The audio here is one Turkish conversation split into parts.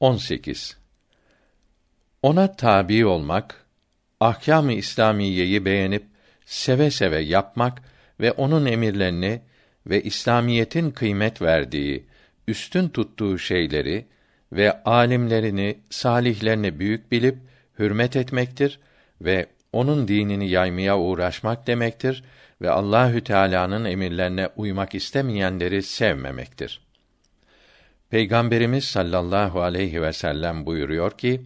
18. Ona tabi olmak, ahkâm-ı İslamiyeyi beğenip seve seve yapmak ve onun emirlerini ve İslamiyetin kıymet verdiği, üstün tuttuğu şeyleri ve alimlerini, salihlerini büyük bilip hürmet etmektir ve onun dinini yaymaya uğraşmak demektir ve Allahü Teala'nın emirlerine uymak istemeyenleri sevmemektir. Peygamberimiz sallallahu aleyhi ve sellem buyuruyor ki: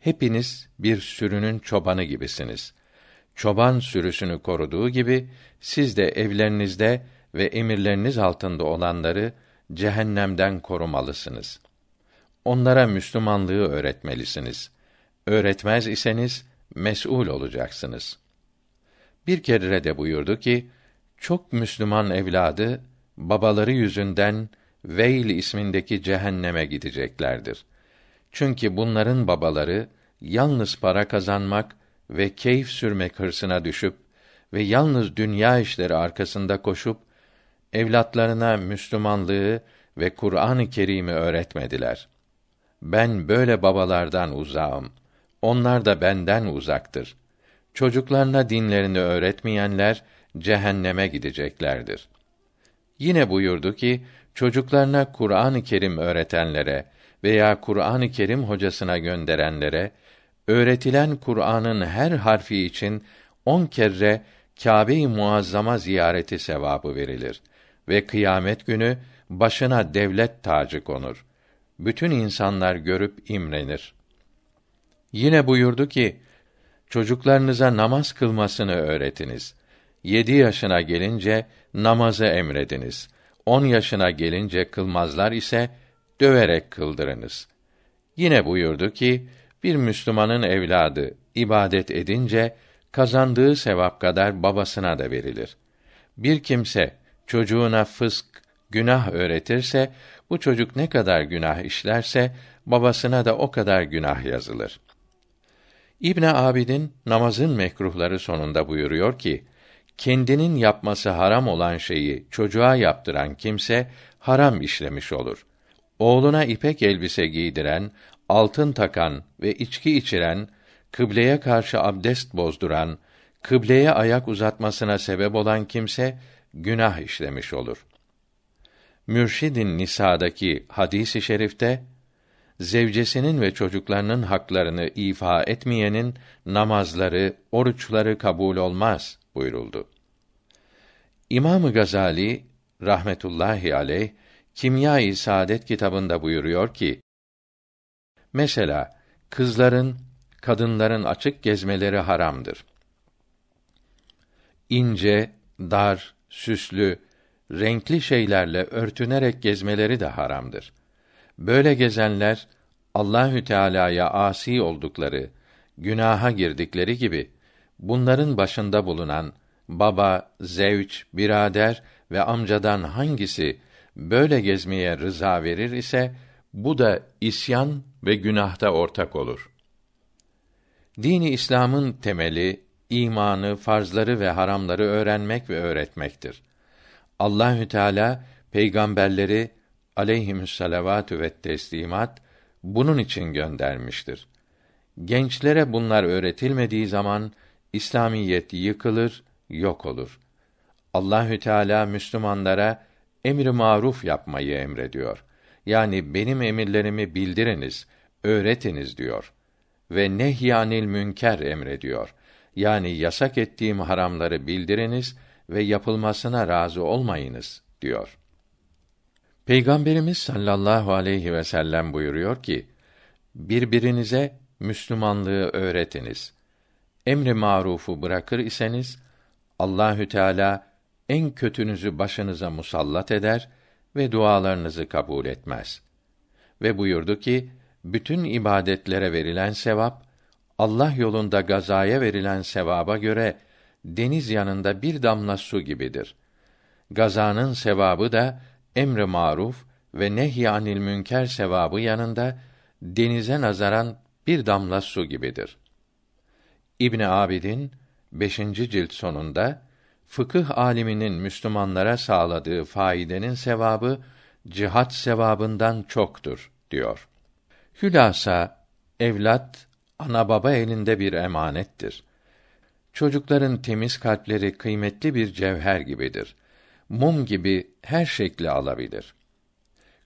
Hepiniz bir sürünün çobanı gibisiniz. Çoban sürüsünü koruduğu gibi siz de evlerinizde ve emirleriniz altında olanları cehennemden korumalısınız. Onlara Müslümanlığı öğretmelisiniz. Öğretmez iseniz mes'ul olacaksınız. Bir kere de buyurdu ki, çok Müslüman evladı babaları yüzünden Veil ismindeki cehenneme gideceklerdir. Çünkü bunların babaları yalnız para kazanmak ve keyif sürmek hırsına düşüp ve yalnız dünya işleri arkasında koşup evlatlarına Müslümanlığı ve Kur'an-ı Kerim'i öğretmediler. Ben böyle babalardan uzağım. Onlar da benden uzaktır. Çocuklarına dinlerini öğretmeyenler cehenneme gideceklerdir. Yine buyurdu ki çocuklarına Kur'an-ı Kerim öğretenlere veya Kur'an-ı Kerim hocasına gönderenlere öğretilen Kur'an'ın her harfi için on kere Kâbe-i Muazzama ziyareti sevabı verilir ve kıyamet günü başına devlet tacı konur. Bütün insanlar görüp imrenir. Yine buyurdu ki, çocuklarınıza namaz kılmasını öğretiniz. Yedi yaşına gelince namazı emrediniz. On yaşına gelince kılmazlar ise döverek kıldırınız. Yine buyurdu ki, bir Müslümanın evladı ibadet edince kazandığı sevap kadar babasına da verilir. Bir kimse çocuğuna fısk, günah öğretirse bu çocuk ne kadar günah işlerse babasına da o kadar günah yazılır. İbn Abidin namazın mekruhları sonunda buyuruyor ki kendinin yapması haram olan şeyi çocuğa yaptıran kimse haram işlemiş olur. Oğluna ipek elbise giydiren, altın takan ve içki içiren, kıbleye karşı abdest bozduran, kıbleye ayak uzatmasına sebep olan kimse günah işlemiş olur. Mürşidin Nisa'daki hadisi i şerifte zevcesinin ve çocuklarının haklarını ifa etmeyenin namazları, oruçları kabul olmaz buyuruldu. İmam Gazali rahmetullahi aleyh Kimya-i Saadet kitabında buyuruyor ki: Mesela kızların, kadınların açık gezmeleri haramdır. İnce, dar, süslü, renkli şeylerle örtünerek gezmeleri de haramdır. Böyle gezenler Allahü Teala'ya asi oldukları, günaha girdikleri gibi bunların başında bulunan baba, zevç, birader ve amcadan hangisi böyle gezmeye rıza verir ise bu da isyan ve günahta ortak olur. Dini İslam'ın temeli imanı, farzları ve haramları öğrenmek ve öğretmektir. Allahü Teala peygamberleri aleyhimüsselavatü ve teslimat bunun için göndermiştir. Gençlere bunlar öğretilmediği zaman İslamiyet yıkılır, yok olur. Allahü Teala Müslümanlara emri maruf yapmayı emrediyor. Yani benim emirlerimi bildiriniz, öğretiniz diyor. Ve nehyanil münker emrediyor. Yani yasak ettiğim haramları bildiriniz ve yapılmasına razı olmayınız diyor. Peygamberimiz sallallahu aleyhi ve sellem buyuruyor ki: Birbirinize Müslümanlığı öğretiniz. Emri marufu bırakır iseniz Allahü Teala en kötünüzü başınıza musallat eder ve dualarınızı kabul etmez. Ve buyurdu ki, bütün ibadetlere verilen sevap, Allah yolunda gazaya verilen sevaba göre, deniz yanında bir damla su gibidir. Gazanın sevabı da, emri maruf ve nehyanil münker sevabı yanında, denize nazaran bir damla su gibidir. İbn Abidin 5. cilt sonunda fıkıh aliminin Müslümanlara sağladığı faydenin sevabı cihat sevabından çoktur diyor. Hülasa evlat ana baba elinde bir emanettir. Çocukların temiz kalpleri kıymetli bir cevher gibidir. Mum gibi her şekli alabilir.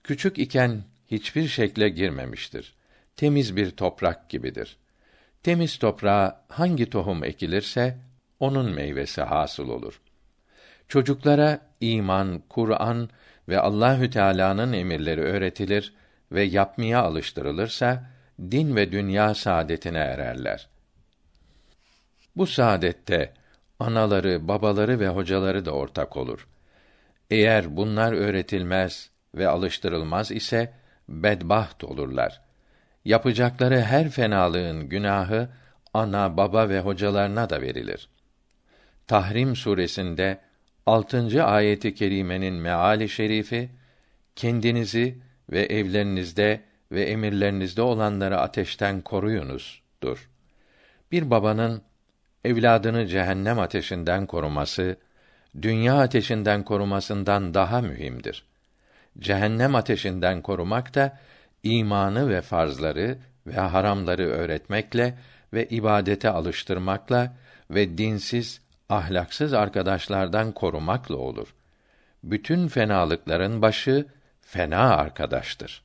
Küçük iken hiçbir şekle girmemiştir. Temiz bir toprak gibidir. Temiz toprağa hangi tohum ekilirse onun meyvesi hasıl olur. Çocuklara iman, Kur'an ve Allahü Teala'nın emirleri öğretilir ve yapmaya alıştırılırsa din ve dünya saadetine ererler. Bu saadette anaları, babaları ve hocaları da ortak olur. Eğer bunlar öğretilmez ve alıştırılmaz ise bedbaht olurlar. Yapacakları her fenalığın günahı ana, baba ve hocalarına da verilir. Tahrim suresinde 6. ayeti kerimenin meali şerifi kendinizi ve evlerinizde ve emirlerinizde olanları ateşten koruyunuzdur. Bir babanın evladını cehennem ateşinden koruması dünya ateşinden korumasından daha mühimdir. Cehennem ateşinden korumak da imanı ve farzları ve haramları öğretmekle ve ibadete alıştırmakla ve dinsiz, ahlaksız arkadaşlardan korumakla olur. Bütün fenalıkların başı fena arkadaştır.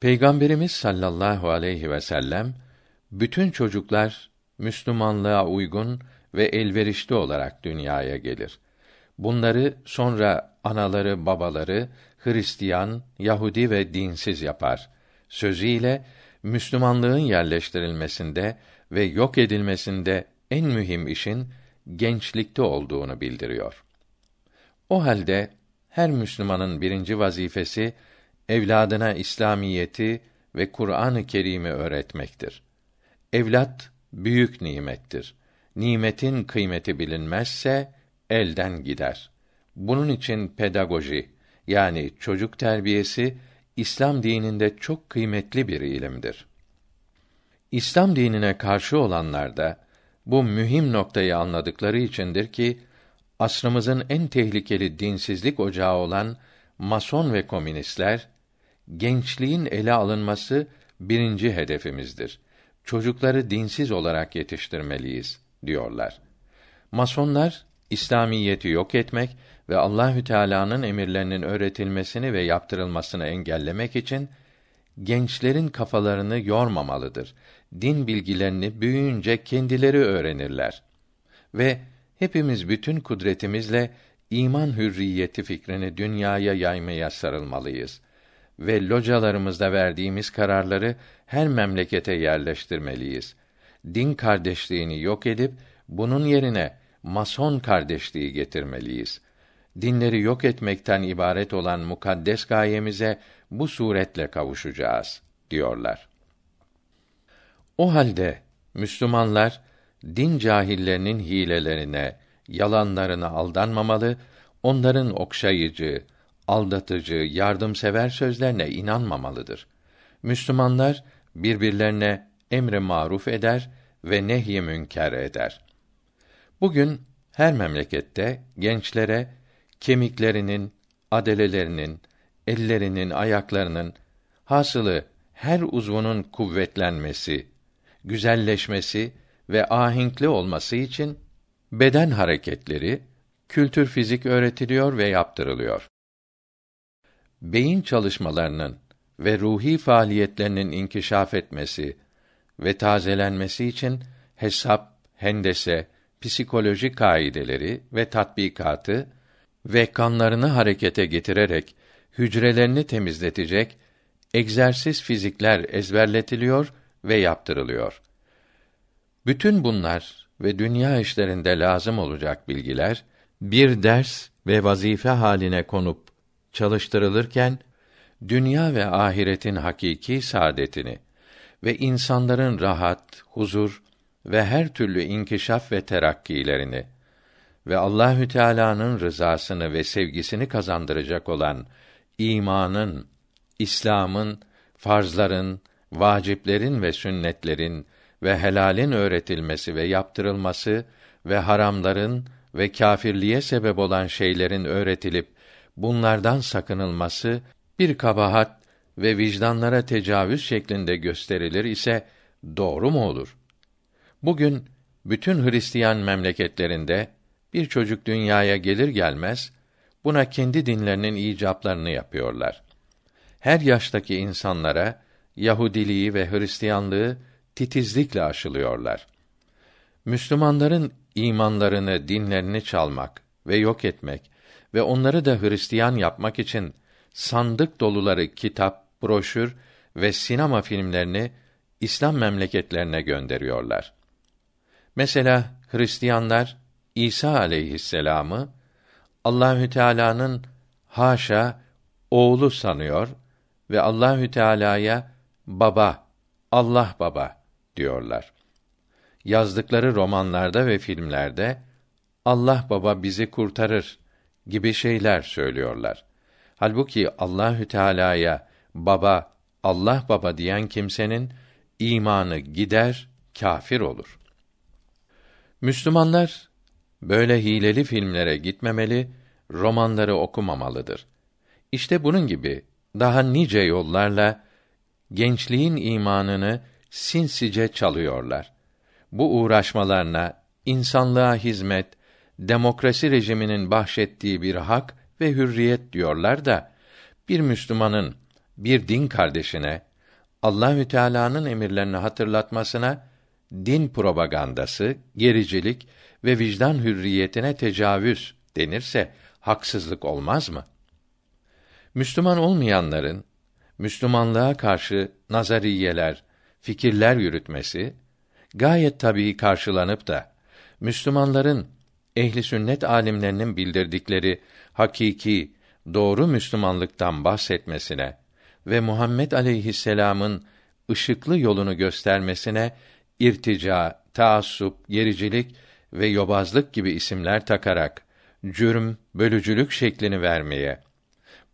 Peygamberimiz sallallahu aleyhi ve sellem bütün çocuklar Müslümanlığa uygun ve elverişli olarak dünyaya gelir. Bunları sonra anaları, babaları Hristiyan, Yahudi ve dinsiz yapar. Sözüyle Müslümanlığın yerleştirilmesinde ve yok edilmesinde en mühim işin gençlikte olduğunu bildiriyor. O halde her Müslümanın birinci vazifesi evladına İslamiyeti ve Kur'an-ı Kerim'i öğretmektir. Evlat büyük nimettir. Nimetin kıymeti bilinmezse elden gider. Bunun için pedagoji yani çocuk terbiyesi İslam dininde çok kıymetli bir ilimdir. İslam dinine karşı olanlar da bu mühim noktayı anladıkları içindir ki asrımızın en tehlikeli dinsizlik ocağı olan mason ve komünistler gençliğin ele alınması birinci hedefimizdir. Çocukları dinsiz olarak yetiştirmeliyiz diyorlar. Masonlar İslamiyeti yok etmek ve Allahü Teala'nın emirlerinin öğretilmesini ve yaptırılmasını engellemek için gençlerin kafalarını yormamalıdır. Din bilgilerini büyüyünce kendileri öğrenirler. Ve hepimiz bütün kudretimizle iman hürriyeti fikrini dünyaya yaymaya sarılmalıyız ve localarımızda verdiğimiz kararları her memlekete yerleştirmeliyiz. Din kardeşliğini yok edip bunun yerine mason kardeşliği getirmeliyiz. Dinleri yok etmekten ibaret olan mukaddes gayemize bu suretle kavuşacağız diyorlar. O halde Müslümanlar din cahillerinin hilelerine, yalanlarına aldanmamalı, onların okşayıcı, aldatıcı, yardımsever sözlerine inanmamalıdır. Müslümanlar birbirlerine emre maruf eder ve nehy münker eder. Bugün her memlekette gençlere kemiklerinin, adelelerinin, ellerinin, ayaklarının hasılı her uzvunun kuvvetlenmesi, güzelleşmesi ve ahenkli olması için beden hareketleri, kültür fizik öğretiliyor ve yaptırılıyor. Beyin çalışmalarının ve ruhi faaliyetlerinin inkişaf etmesi ve tazelenmesi için hesap, hendese, psikoloji kaideleri ve tatbikatı ve kanlarını harekete getirerek hücrelerini temizletecek egzersiz fizikler ezberletiliyor ve yaptırılıyor. Bütün bunlar ve dünya işlerinde lazım olacak bilgiler bir ders ve vazife haline konup çalıştırılırken dünya ve ahiretin hakiki saadetini ve insanların rahat, huzur ve her türlü inkişaf ve terakkilerini ve Allahü Teala'nın rızasını ve sevgisini kazandıracak olan imanın, İslam'ın, farzların, vaciplerin ve sünnetlerin ve helalin öğretilmesi ve yaptırılması ve haramların ve kâfirliğe sebep olan şeylerin öğretilip bunlardan sakınılması bir kabahat ve vicdanlara tecavüz şeklinde gösterilir ise doğru mu olur? Bugün bütün Hristiyan memleketlerinde bir çocuk dünyaya gelir gelmez buna kendi dinlerinin icaplarını yapıyorlar. Her yaştaki insanlara Yahudiliği ve Hristiyanlığı titizlikle aşılıyorlar. Müslümanların imanlarını, dinlerini çalmak ve yok etmek ve onları da Hristiyan yapmak için sandık doluları kitap, broşür ve sinema filmlerini İslam memleketlerine gönderiyorlar. Mesela Hristiyanlar İsa aleyhisselamı Allahü Teala'nın haşa oğlu sanıyor ve Allahü Teala'ya baba, Allah baba diyorlar. Yazdıkları romanlarda ve filmlerde Allah baba bizi kurtarır gibi şeyler söylüyorlar. Halbuki Allahü Teala'ya baba, Allah baba diyen kimsenin imanı gider, kafir olur. Müslümanlar böyle hileli filmlere gitmemeli, romanları okumamalıdır. İşte bunun gibi daha nice yollarla gençliğin imanını sinsice çalıyorlar. Bu uğraşmalarına insanlığa hizmet, demokrasi rejiminin bahşettiği bir hak ve hürriyet diyorlar da bir Müslümanın bir din kardeşine Allahü Teala'nın emirlerini hatırlatmasına din propagandası, gericilik ve vicdan hürriyetine tecavüz denirse haksızlık olmaz mı? Müslüman olmayanların Müslümanlığa karşı nazariyeler, fikirler yürütmesi gayet tabii karşılanıp da Müslümanların ehli sünnet alimlerinin bildirdikleri hakiki doğru Müslümanlıktan bahsetmesine ve Muhammed aleyhisselam'ın ışıklı yolunu göstermesine irtica, taassup, gericilik ve yobazlık gibi isimler takarak cürm, bölücülük şeklini vermeye,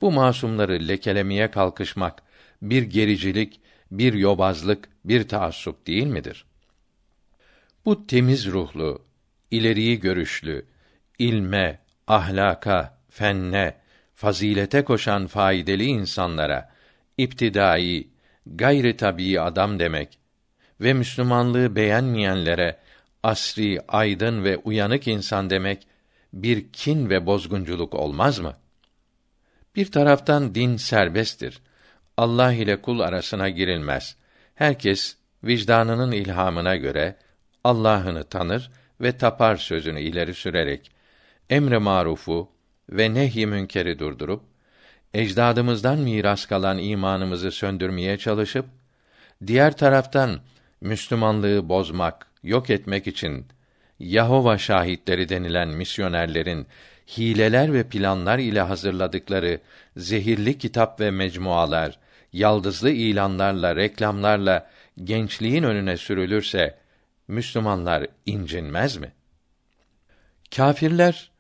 bu masumları lekelemeye kalkışmak bir gericilik, bir yobazlık, bir taassup değil midir? Bu temiz ruhlu, ileriyi görüşlü, ilme, ahlaka, fenne, fazilete koşan faydalı insanlara iptidai, gayri tabii adam demek ve Müslümanlığı beğenmeyenlere asri, aydın ve uyanık insan demek bir kin ve bozgunculuk olmaz mı? Bir taraftan din serbesttir. Allah ile kul arasına girilmez. Herkes vicdanının ilhamına göre Allah'ını tanır ve tapar sözünü ileri sürerek emre marufu ve nehy münkeri durdurup ecdadımızdan miras kalan imanımızı söndürmeye çalışıp diğer taraftan Müslümanlığı bozmak, yok etmek için Yahova şahitleri denilen misyonerlerin hileler ve planlar ile hazırladıkları zehirli kitap ve mecmualar, yaldızlı ilanlarla, reklamlarla gençliğin önüne sürülürse Müslümanlar incinmez mi? Kâfirler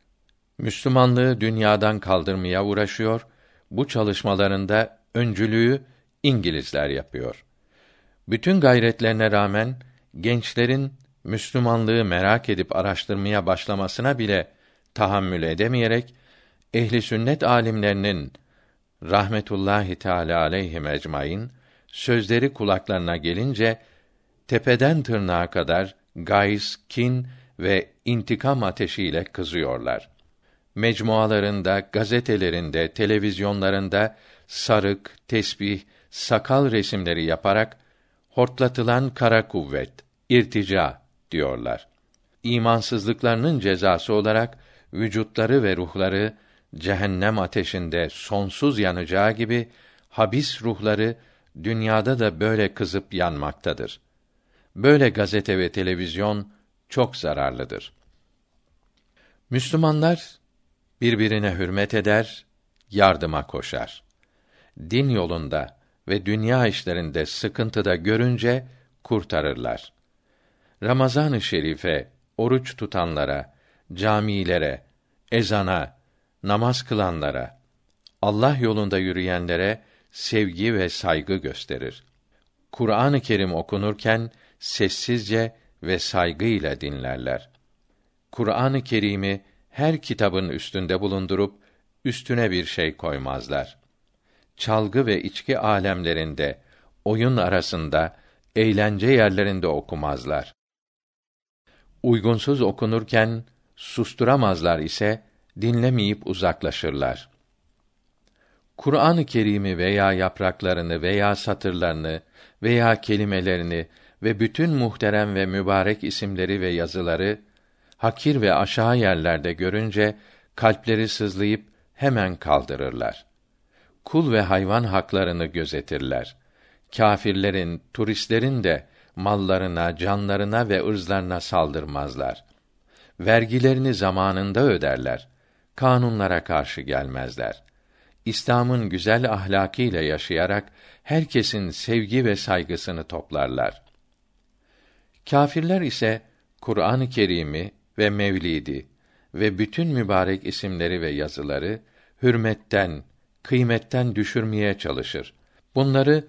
Müslümanlığı dünyadan kaldırmaya uğraşıyor. Bu çalışmalarında öncülüğü İngilizler yapıyor. Bütün gayretlerine rağmen gençlerin Müslümanlığı merak edip araştırmaya başlamasına bile tahammül edemeyerek ehli sünnet alimlerinin rahmetullahi teala aleyhi ecmaîn sözleri kulaklarına gelince tepeden tırnağa kadar gayz, kin ve intikam ateşiyle kızıyorlar. Mecmualarında, gazetelerinde, televizyonlarında sarık, tesbih, sakal resimleri yaparak hortlatılan kara kuvvet, irtica diyorlar. İmansızlıklarının cezası olarak vücutları ve ruhları cehennem ateşinde sonsuz yanacağı gibi habis ruhları dünyada da böyle kızıp yanmaktadır. Böyle gazete ve televizyon çok zararlıdır. Müslümanlar birbirine hürmet eder, yardıma koşar. Din yolunda ve dünya işlerinde sıkıntıda görünce kurtarırlar. Ramazan-ı Şerife oruç tutanlara, camilere, ezana, namaz kılanlara, Allah yolunda yürüyenlere sevgi ve saygı gösterir. Kur'an-ı Kerim okunurken sessizce ve saygıyla dinlerler. Kur'an-ı Kerim'i her kitabın üstünde bulundurup üstüne bir şey koymazlar. Çalgı ve içki alemlerinde, oyun arasında, eğlence yerlerinde okumazlar. Uygunsuz okunurken susturamazlar ise dinlemeyip uzaklaşırlar. Kur'an-ı Kerim'i veya yapraklarını veya satırlarını veya kelimelerini ve bütün muhterem ve mübarek isimleri ve yazıları hakir ve aşağı yerlerde görünce kalpleri sızlayıp hemen kaldırırlar. Kul ve hayvan haklarını gözetirler. Kâfirlerin, turistlerin de mallarına, canlarına ve ırzlarına saldırmazlar. Vergilerini zamanında öderler. Kanunlara karşı gelmezler. İslam'ın güzel ahlakıyla yaşayarak herkesin sevgi ve saygısını toplarlar. Kâfirler ise Kur'an-ı Kerim'i ve Mevlidi ve bütün mübarek isimleri ve yazıları hürmetten, kıymetten düşürmeye çalışır. Bunları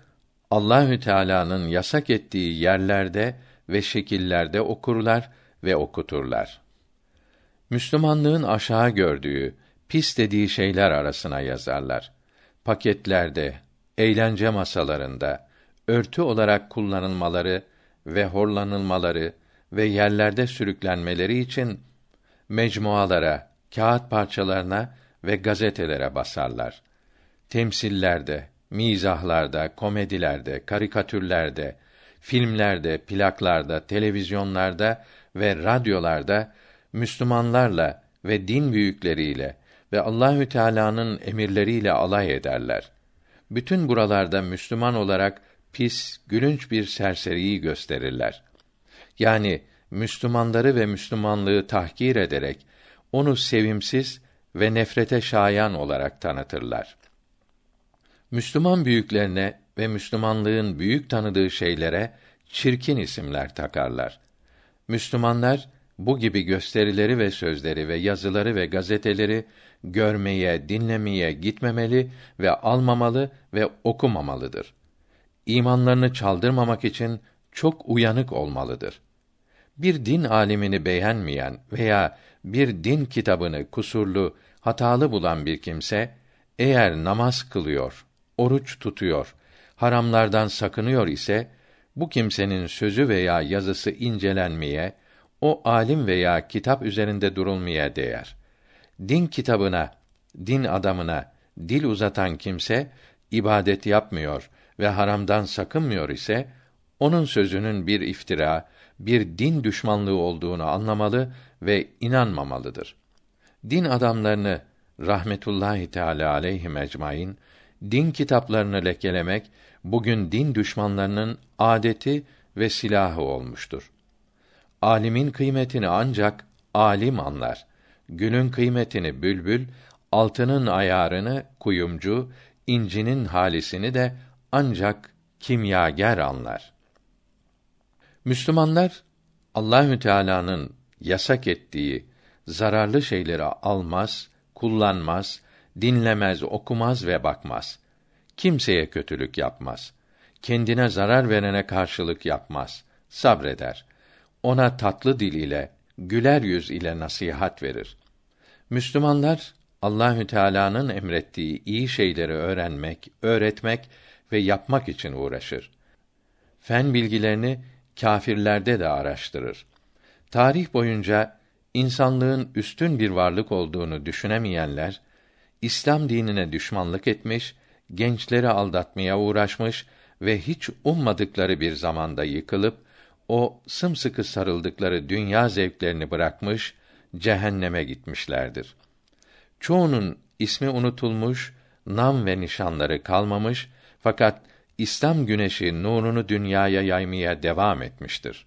Allahü Teala'nın yasak ettiği yerlerde ve şekillerde okurlar ve okuturlar. Müslümanlığın aşağı gördüğü, pis dediği şeyler arasına yazarlar. Paketlerde, eğlence masalarında, örtü olarak kullanılmaları ve horlanılmaları ve yerlerde sürüklenmeleri için mecmualara, kağıt parçalarına ve gazetelere basarlar. Temsillerde, mizahlarda, komedilerde, karikatürlerde, filmlerde, plaklarda, televizyonlarda ve radyolarda Müslümanlarla ve din büyükleriyle ve Allahü Teala'nın emirleriyle alay ederler. Bütün buralarda Müslüman olarak pis, gülünç bir serseriyi gösterirler. Yani Müslümanları ve Müslümanlığı tahkir ederek onu sevimsiz ve nefrete şayan olarak tanıtırlar. Müslüman büyüklerine ve Müslümanlığın büyük tanıdığı şeylere çirkin isimler takarlar. Müslümanlar bu gibi gösterileri ve sözleri ve yazıları ve gazeteleri görmeye, dinlemeye gitmemeli ve almamalı ve okumamalıdır. İmanlarını çaldırmamak için çok uyanık olmalıdır. Bir din alimini beğenmeyen veya bir din kitabını kusurlu, hatalı bulan bir kimse eğer namaz kılıyor, oruç tutuyor, haramlardan sakınıyor ise bu kimsenin sözü veya yazısı incelenmeye, o alim veya kitap üzerinde durulmaya değer. Din kitabına, din adamına dil uzatan kimse ibadet yapmıyor ve haramdan sakınmıyor ise onun sözünün bir iftira, bir din düşmanlığı olduğunu anlamalı ve inanmamalıdır. Din adamlarını rahmetullahi teala aleyhi ecmaîn din kitaplarını lekelemek bugün din düşmanlarının adeti ve silahı olmuştur. Alimin kıymetini ancak alim anlar. Günün kıymetini bülbül, altının ayarını kuyumcu, incinin halisini de ancak kimyager anlar. Müslümanlar Allahü Teala'nın yasak ettiği zararlı şeyleri almaz, kullanmaz, dinlemez, okumaz ve bakmaz. Kimseye kötülük yapmaz. Kendine zarar verene karşılık yapmaz. Sabreder. Ona tatlı dil ile, güler yüz ile nasihat verir. Müslümanlar Allahü Teala'nın emrettiği iyi şeyleri öğrenmek, öğretmek ve yapmak için uğraşır. Fen bilgilerini kâfirlerde de araştırır. Tarih boyunca insanlığın üstün bir varlık olduğunu düşünemeyenler İslam dinine düşmanlık etmiş, gençleri aldatmaya uğraşmış ve hiç ummadıkları bir zamanda yıkılıp o sımsıkı sarıldıkları dünya zevklerini bırakmış, cehenneme gitmişlerdir. Çoğunun ismi unutulmuş, nam ve nişanları kalmamış fakat İslam güneşi nurunu dünyaya yaymaya devam etmiştir.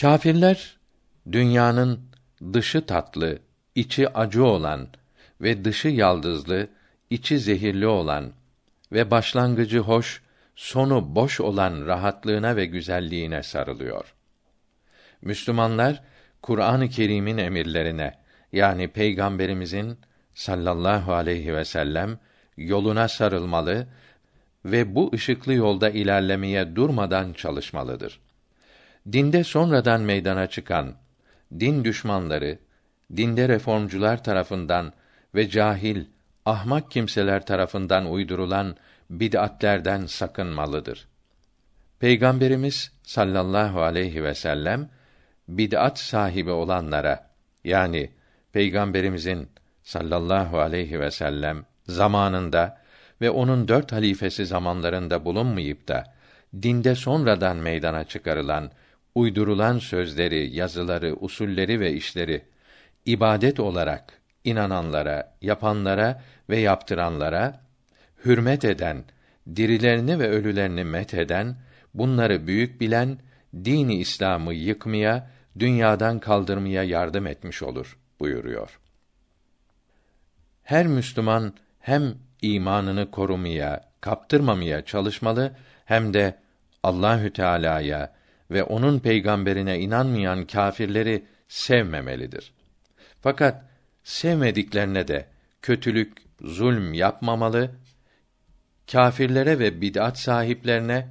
Kâfirler dünyanın dışı tatlı, içi acı olan ve dışı yaldızlı, içi zehirli olan ve başlangıcı hoş, sonu boş olan rahatlığına ve güzelliğine sarılıyor. Müslümanlar Kur'an-ı Kerim'in emirlerine yani peygamberimizin sallallahu aleyhi ve sellem yoluna sarılmalı ve bu ışıklı yolda ilerlemeye durmadan çalışmalıdır. Dinde sonradan meydana çıkan din düşmanları, dinde reformcular tarafından ve cahil, ahmak kimseler tarafından uydurulan bid'atlerden sakınmalıdır. Peygamberimiz sallallahu aleyhi ve sellem bid'at sahibi olanlara yani Peygamberimizin sallallahu aleyhi ve sellem zamanında ve onun dört halifesi zamanlarında bulunmayıp da dinde sonradan meydana çıkarılan uydurulan sözleri, yazıları, usulleri ve işleri ibadet olarak inananlara, yapanlara ve yaptıranlara hürmet eden, dirilerini ve ölülerini met eden, bunları büyük bilen, dini İslam'ı yıkmaya, dünyadan kaldırmaya yardım etmiş olur buyuruyor. Her Müslüman hem imanını korumaya, kaptırmamaya çalışmalı hem de Allahü Teala'ya ve onun peygamberine inanmayan kâfirleri sevmemelidir. Fakat sevmediklerine de kötülük, zulm yapmamalı, kâfirlere ve bid'at sahiplerine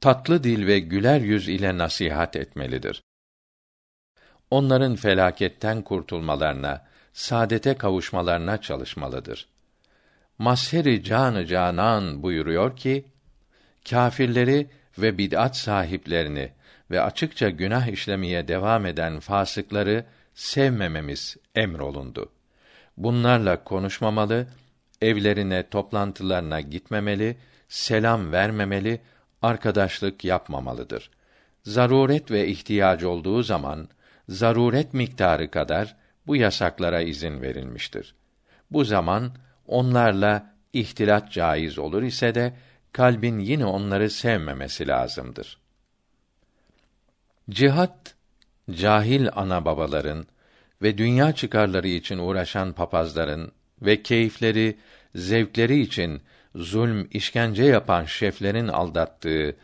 tatlı dil ve güler yüz ile nasihat etmelidir. Onların felaketten kurtulmalarına, saadete kavuşmalarına çalışmalıdır. Masheri canı canan buyuruyor ki, kâfirleri ve bid'at sahiplerini ve açıkça günah işlemeye devam eden fasıkları sevmememiz emrolundu. Bunlarla konuşmamalı, evlerine, toplantılarına gitmemeli, selam vermemeli, arkadaşlık yapmamalıdır. Zaruret ve ihtiyaç olduğu zaman zaruret miktarı kadar bu yasaklara izin verilmiştir. Bu zaman onlarla ihtilat caiz olur ise de kalbin yine onları sevmemesi lazımdır. Cihat cahil ana babaların ve dünya çıkarları için uğraşan papazların ve keyifleri, zevkleri için zulm, işkence yapan şeflerin aldattığı,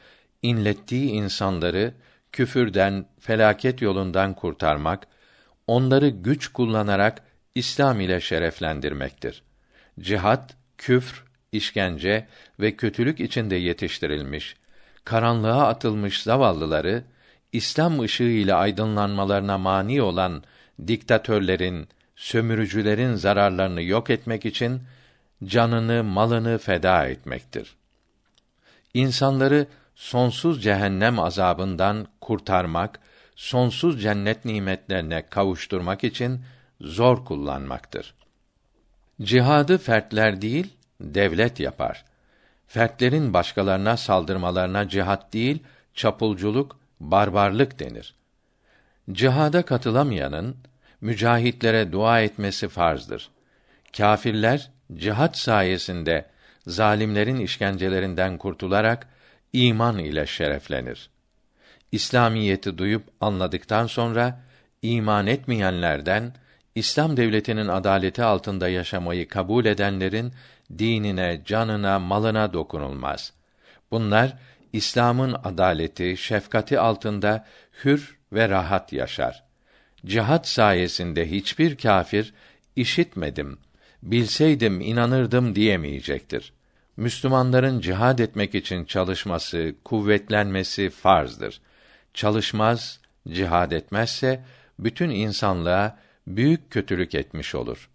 inlettiği insanları küfürden, felaket yolundan kurtarmak, onları güç kullanarak İslam ile şereflendirmektir. Cihat, küfr, işkence ve kötülük içinde yetiştirilmiş, karanlığa atılmış zavallıları İslam ışığı ile aydınlanmalarına mani olan diktatörlerin, sömürücülerin zararlarını yok etmek için canını, malını feda etmektir. İnsanları sonsuz cehennem azabından kurtarmak, sonsuz cennet nimetlerine kavuşturmak için zor kullanmaktır. Cihadı fertler değil, devlet yapar. Fertlerin başkalarına saldırmalarına cihat değil, çapulculuk, barbarlık denir. Cihada katılamayanın mücahitlere dua etmesi farzdır. Kâfirler cihat sayesinde zalimlerin işkencelerinden kurtularak iman ile şereflenir. İslamiyeti duyup anladıktan sonra iman etmeyenlerden İslam devletinin adaleti altında yaşamayı kabul edenlerin dinine, canına, malına dokunulmaz. Bunlar İslam'ın adaleti, şefkati altında hür ve rahat yaşar. Cihat sayesinde hiçbir kâfir işitmedim, bilseydim inanırdım diyemeyecektir. Müslümanların cihad etmek için çalışması, kuvvetlenmesi farzdır. Çalışmaz, cihad etmezse bütün insanlığa büyük kötülük etmiş olur.